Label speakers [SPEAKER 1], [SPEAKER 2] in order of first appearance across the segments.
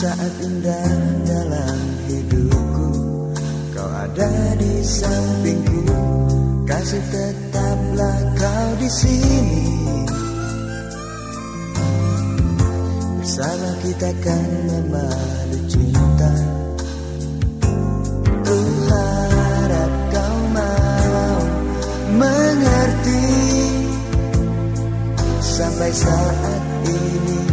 [SPEAKER 1] Saat indah dalam hidupku. Kau ada di sampingku. Kasih tetaplah kau di sini. Bersama kita kan memalu cinta. Sampai saat ini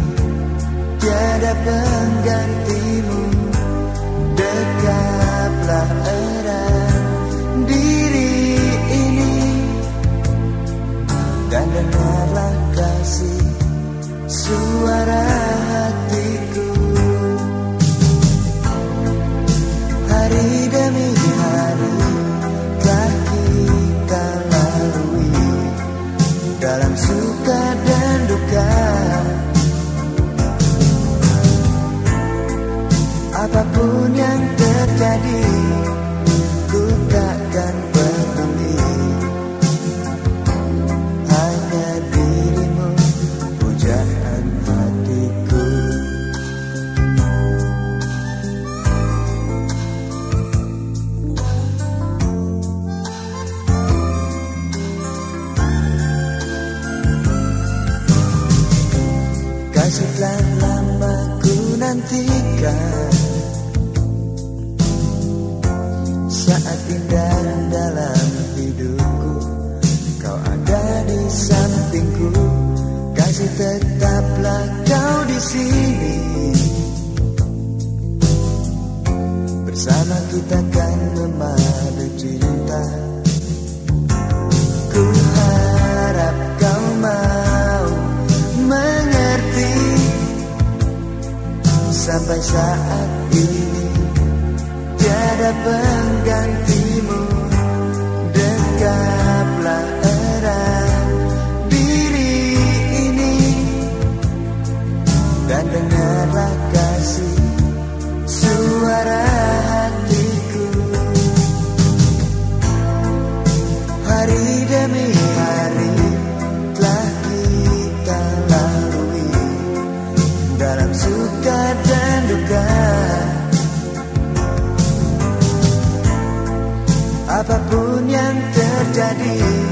[SPEAKER 1] tiada penggantimu. Dekaplah erat diri ini. Dan dengarlah kasih suara hatiku. Hari demi hari telah kita lalui dalam suka dan duka terjadi Ku takkan peduli Hanya dirimu pujaan hatiku. Kasih telah lama ku nantikan. saat indah dalam hidupku. Kau ada di sampingku. Kasih tetaplah kau di sini. Bersama kita kan memadu cinta. Ku harap kau mau mengerti. Sampai saat ini. Ada penggantimu. Dekaplah erat diri ini. Dan dengarlah kasih suara hatiku. Hari demi hari telah kita lalui Dalam suka dan duka.
[SPEAKER 2] apa pun yang terjadi.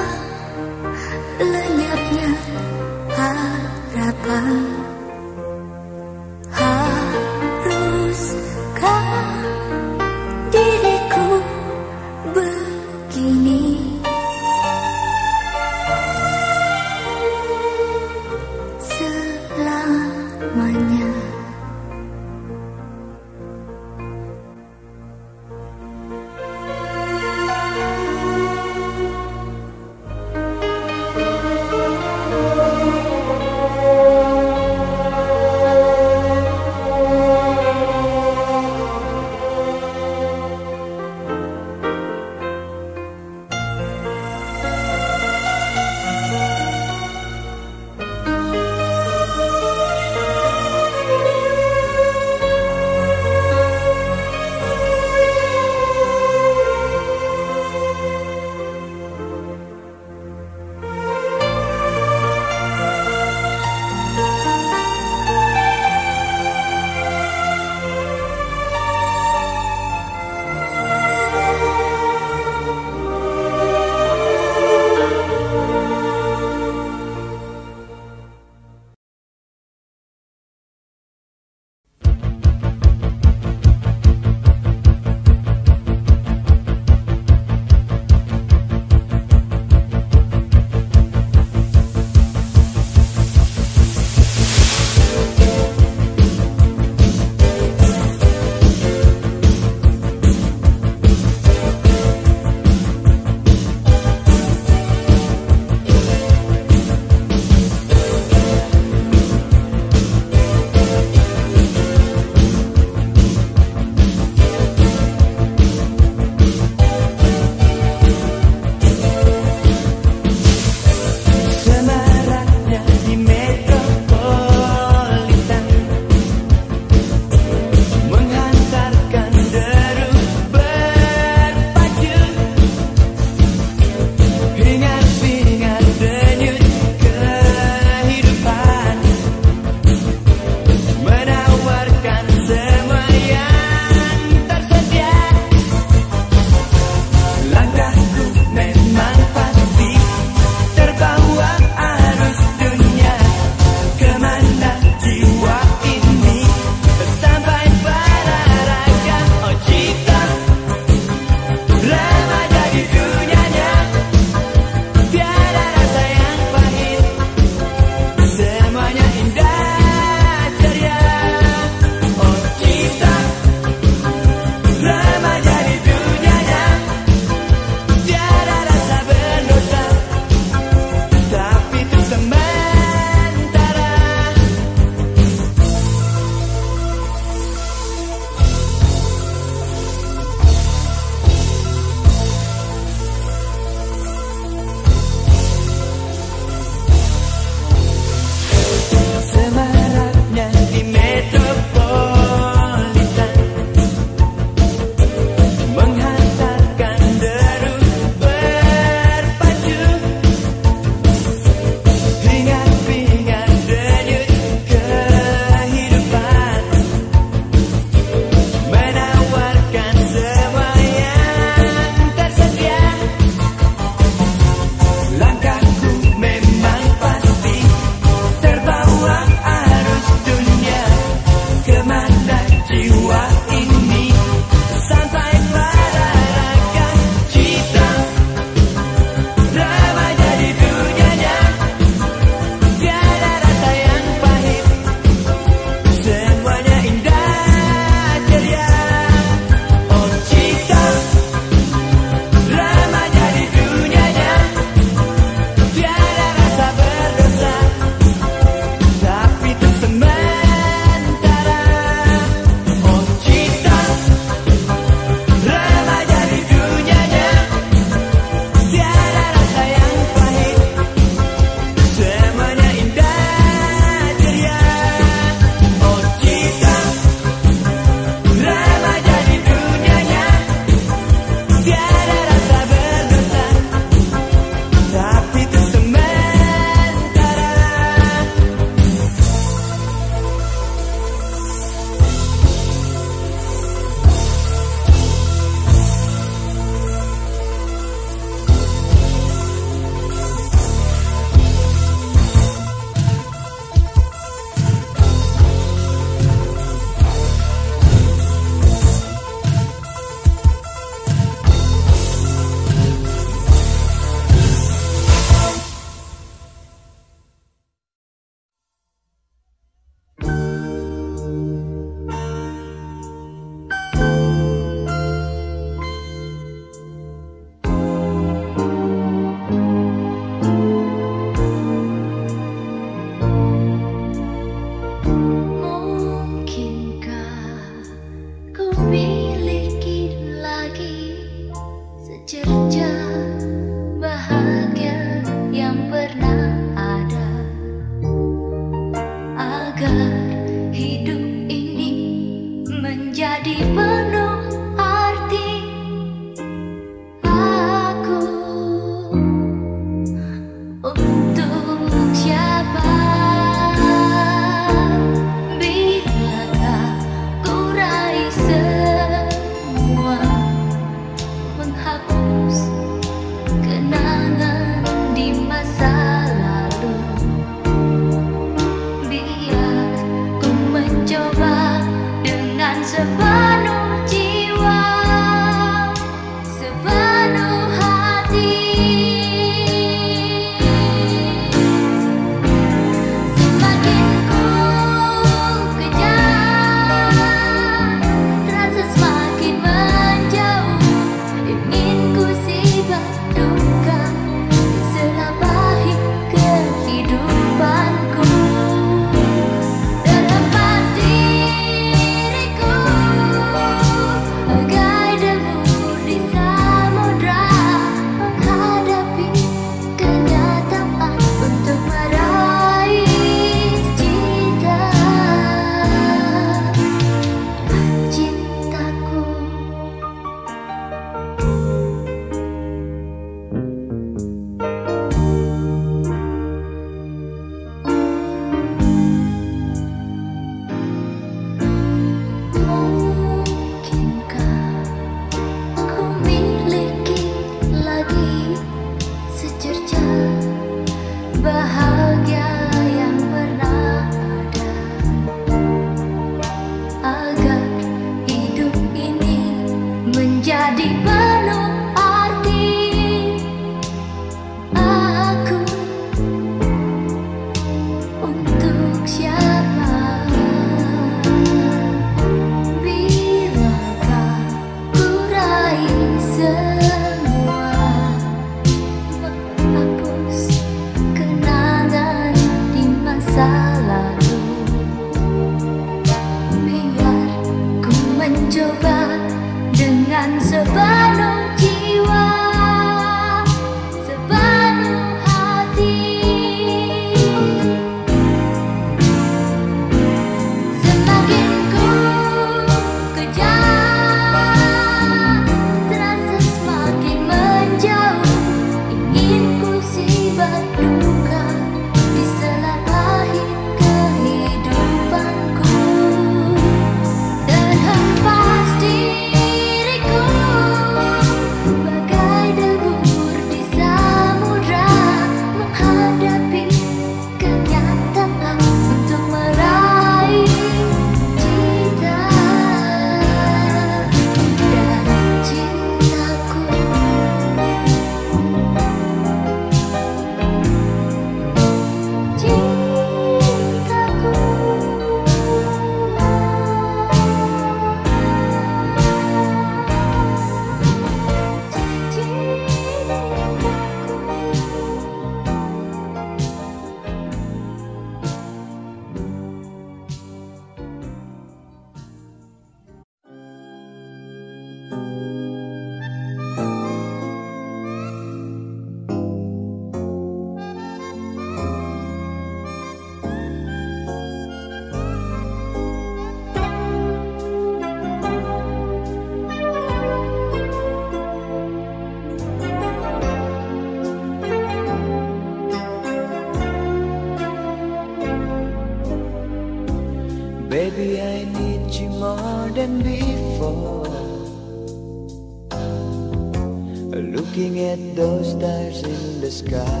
[SPEAKER 2] at
[SPEAKER 1] those stars in the sky.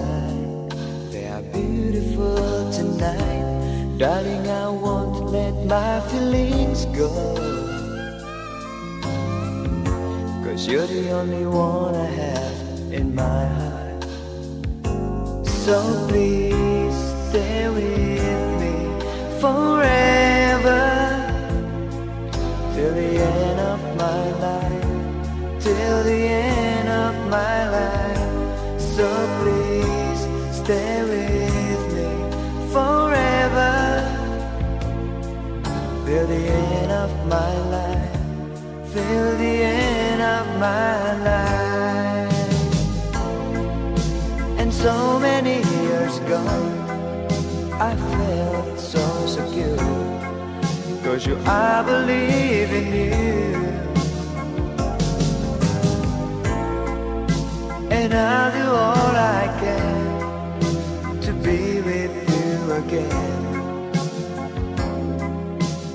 [SPEAKER 1] and I'll do all I can to be with you again.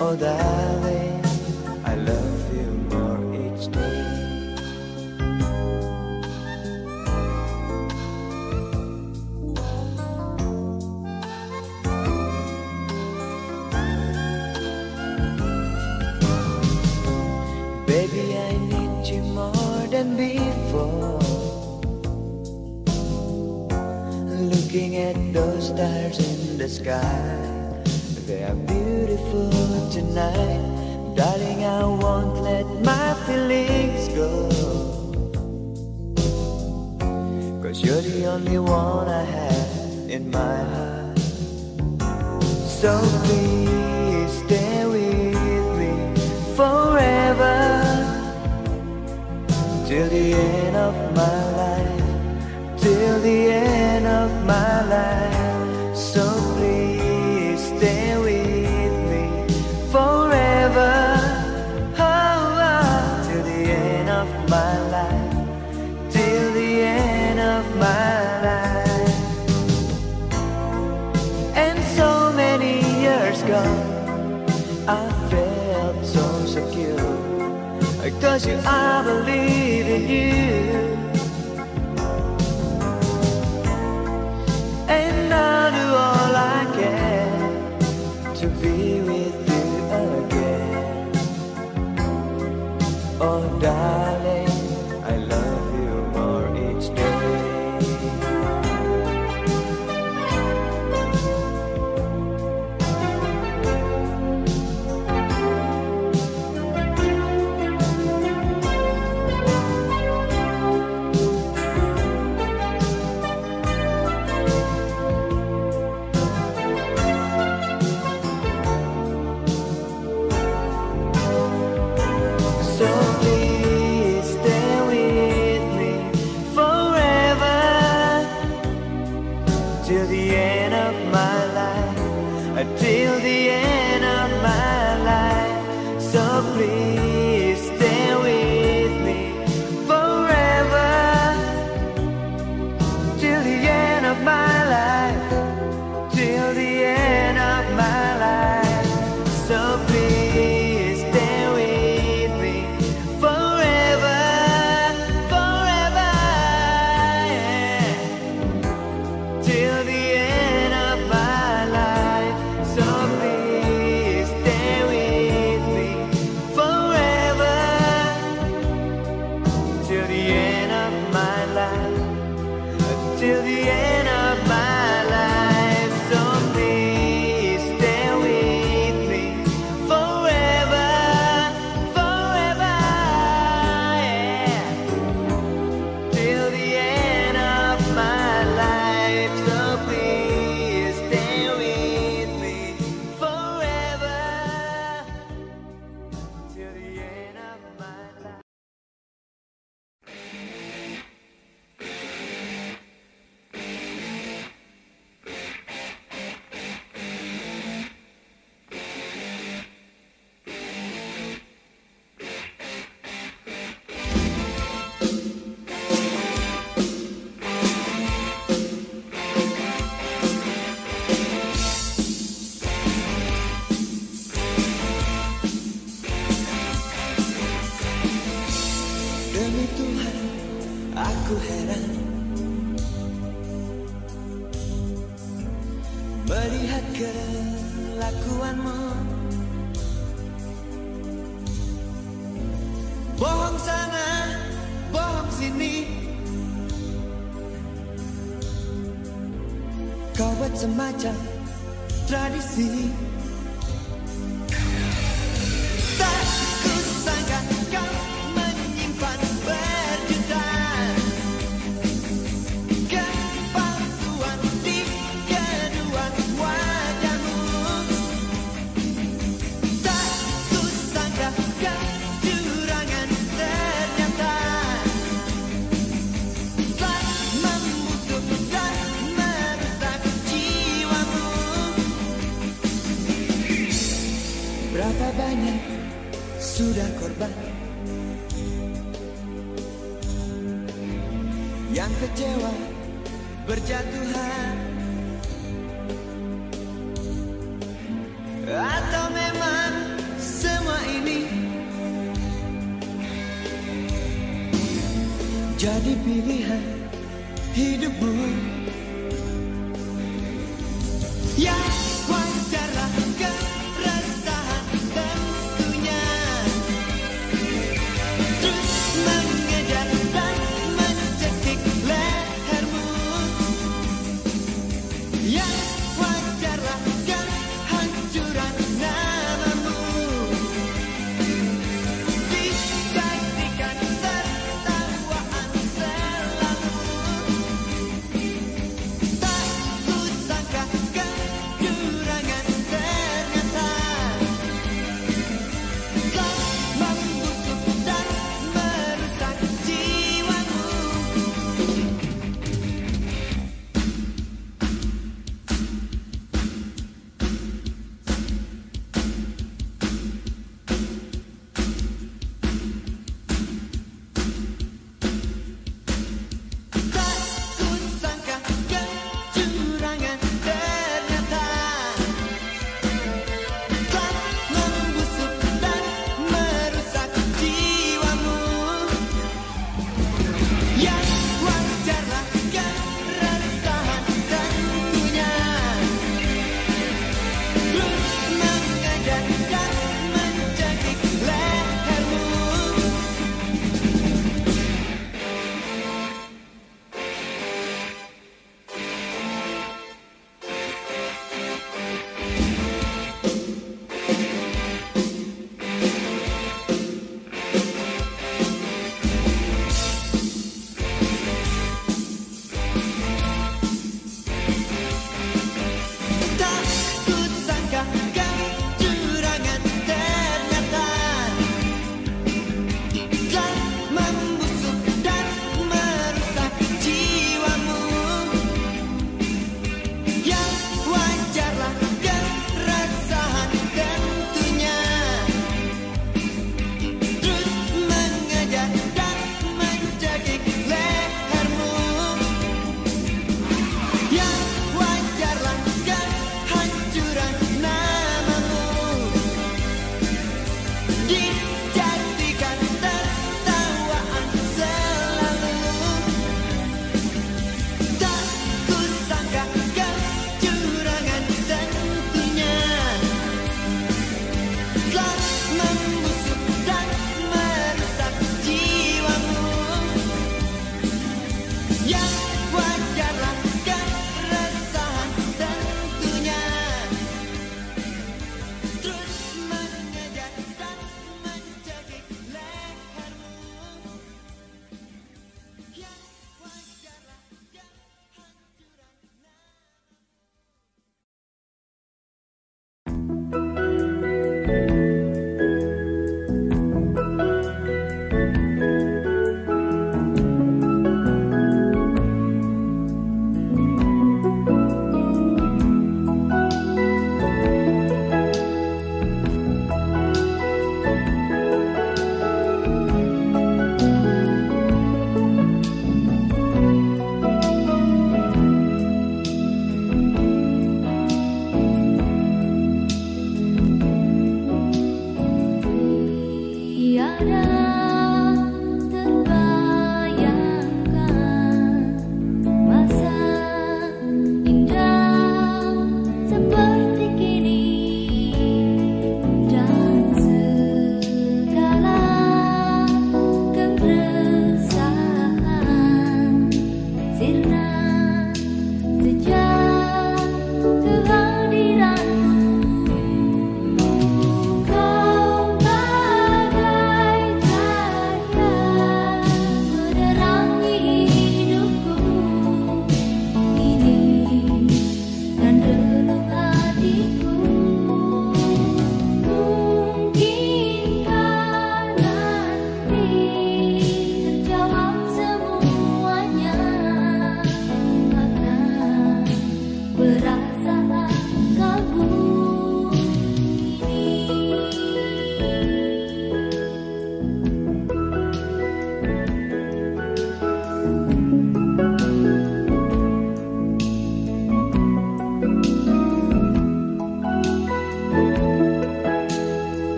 [SPEAKER 1] Oh, darling. those stars in the sky. They are beautiful tonight. Darling, I won't let my feelings go. Cause you're the only one I have in my heart. So please stay with me forever till the end of my life till the end of my life. Cause you, I believe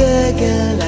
[SPEAKER 1] gagal